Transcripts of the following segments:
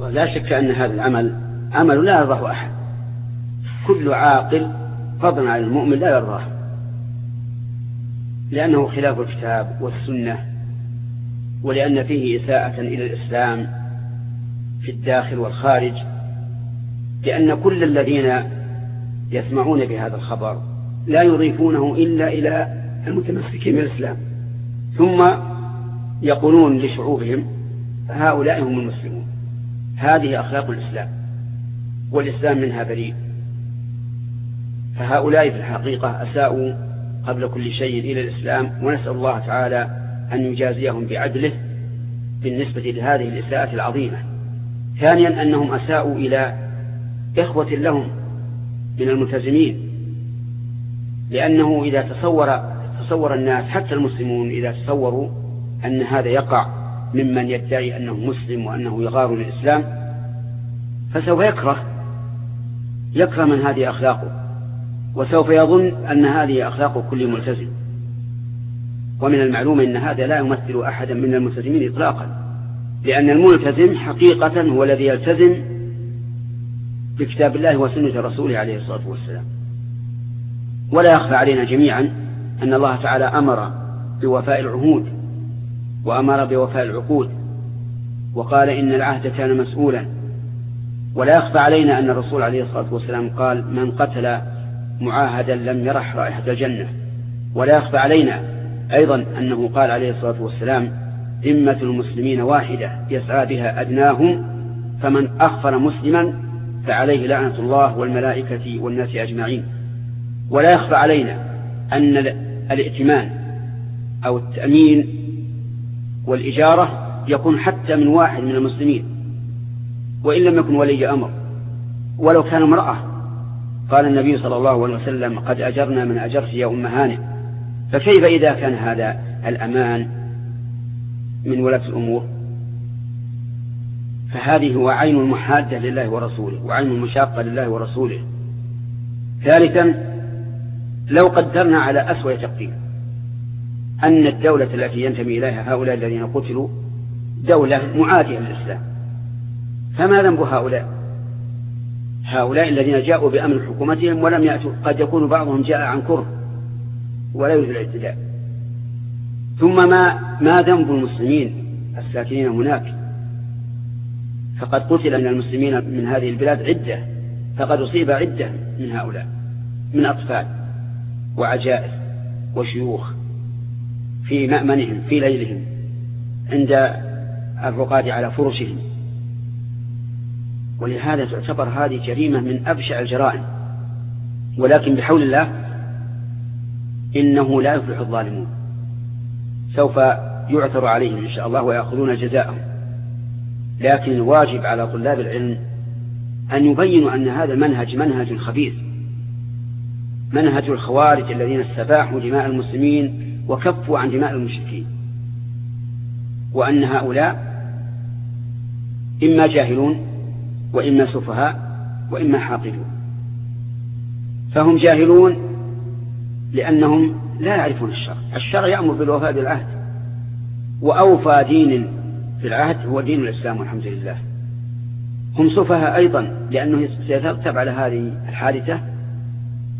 لا شك أن هذا العمل عمل لا يرضاه أحد. كل عاقل فضلا عن المؤمن لا يرضاه. لأنه خلاف الكتاب والسنة ولأن فيه إساءة إلى الإسلام في الداخل والخارج لأن كل الذين يسمعون بهذا الخبر لا يضيفونه إلا إلى المتمسكين بالإسلام. ثم يقولون لشعوبهم هؤلاء هم المسلمون. هذه أخلاق الإسلام والإسلام منها بريء. فهؤلاء في الحقيقة أساءوا قبل كل شيء إلى الإسلام ونسأل الله تعالى أن يجازيهم بعدله بالنسبة لهذه الإساءة العظيمة. ثانيا أنهم أساءوا إلى إخوة لهم من الملتزمين لأنه إذا تصور تصور الناس حتى المسلمون إذا تصوروا أن هذا يقع ممن يدعي أنه مسلم وأنه يغار للإسلام فسوف يكره يكره من هذه أخلاقه وسوف يظن أن هذه أخلاق كل ملتزم. ومن المعلوم أن هذا لا يمثل أحدا من الملتزمين إطلاقا لأن الملتزم حقيقة هو الذي يلتزم بكتاب الله وسنة رسوله عليه الصلاة والسلام. ولا يخفى علينا جميعا أن الله تعالى أمر بوفاء العهود وأمر بوفاء العقود وقال إن العهد كان مسؤولا. ولا يخفى علينا أن الرسول عليه الصلاة والسلام قال من قتل معاهدا لم يرح رائحة الجنة. ولا يخفى علينا أيضا أنه قال عليه الصلاة والسلام ذمة المسلمين واحدة يسعى بها أدناهم فمن أخفر مسلما فعليه لعنة الله والملائكة والناس أجمعين. ولا يخفى علينا أن الائتمان أو التأمين والإجارة يكون حتى من واحد من المسلمين وإن لم يكن ولي أمر. ولو كان امرأة. قال النبي صلى الله عليه وسلم قد أجرنا من أجرت يا أم هانئ. فكيف إذا كان هذا الأمان من ولاة الأمور؟ فهذه هو عين المحادة لله ورسوله وعين المشاقة لله ورسوله. ثالثا لو قدرنا على أسوأ تقدير. أن الدولة التي ينتمي إليها هؤلاء الذين قتلوا دولة معادية للإسلام. فما ذنب هؤلاء؟ هؤلاء الذين جاءوا بأمن حكومتهم ولم يأتوا. قد يكون بعضهم جاء عن كره ولا يريد الاعتداء ثم ما ما ذنب المسلمين الساكنين هناك؟ فقد قتل من المسلمين من هذه البلاد عدة فقد أصيب عدة من هؤلاء من أطفال وعجائز وشيوخ. في مأمنهم في ليلهم عند الرقاد على فرشهم. ولهذا تعتبر هذه جريمة من أبشع الجرائم. ولكن بحول الله إنه لا يفلح الظالمون. سوف يعثر عليهم إن شاء الله ويأخذون جزاءهم. لكن الواجب على طلاب العلم أن يبينوا أن هذا المنهج منهج خبيث. منهج الخوارج الذين استباحوا دماء المسلمين وكفوا عن دماء المشركين وأن هؤلاء إما جاهلون وإما سفهاء وإما حاقدون فهم جاهلون لأنهم لا يعرفون الشرع الشرع يأمر بالوفاء بالعهد وأوفى دين في العهد هو دين الإسلام والحمد لله. هم سفهاء أيضا لأنه سيترتب على هذه الحادثة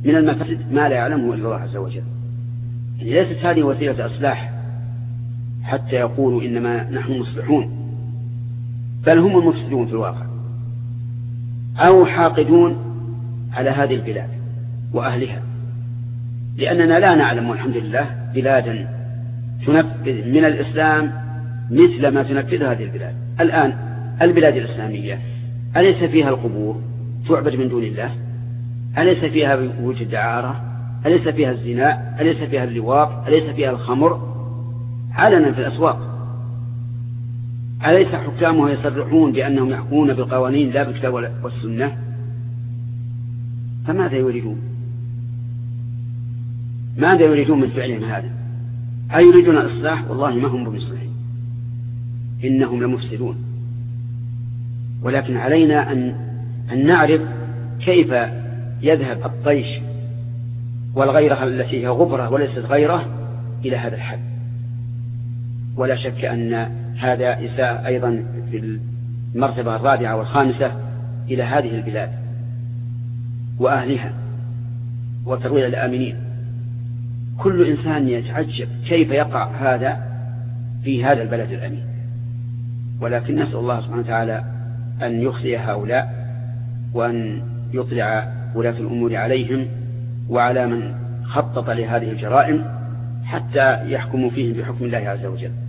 من المفاسد ما لا يعلمه إلا الله عز وجل. ليست هذه وسيلة إصلاح حتى يقولوا إنما نحن مصلحون بل هم المفسدون في الواقع أو حاقدون على هذه البلاد وأهلها لأننا لا نعلم والحمد لله بلادا تنفذ من الإسلام مثل ما تنفذ هذه البلاد. الآن البلاد الإسلامية أليس فيها القبور تعبد من دون الله؟ أليس فيها وجود دعارة أليس فيها الزنا؟ أليس فيها اللواط أليس فيها الخمر؟ علنا في الأسواق. أليس حكامها يصرحون بأنهم يحكمون بالقوانين لا بالكتاب والسنة؟ فماذا يريدون؟ ماذا يريدون من فعلهم هذا؟ أيريدون الإصلاح؟ والله ما هم بمصلحين. إنهم لمفسدون. ولكن علينا أن, أن نعرف كيف يذهب الطيش والغيرة التي هي غبرة وليست غيرة إلى هذا الحد. ولا شك أن هذا إساءة أيضا في المرتبة الرابعة والخامسة إلى هذه البلاد وأهلها وترويع الآمنين. كل إنسان يتعجب كيف يقع هذا في هذا البلد الأمين. ولكن نسأل الله سبحانه وتعالى أن يخزي هؤلاء وأن يطلع ولاة الأمور عليهم وعلى من خطط لهذه الجرائم حتى يحكموا فيهم بحكم الله عز وجل.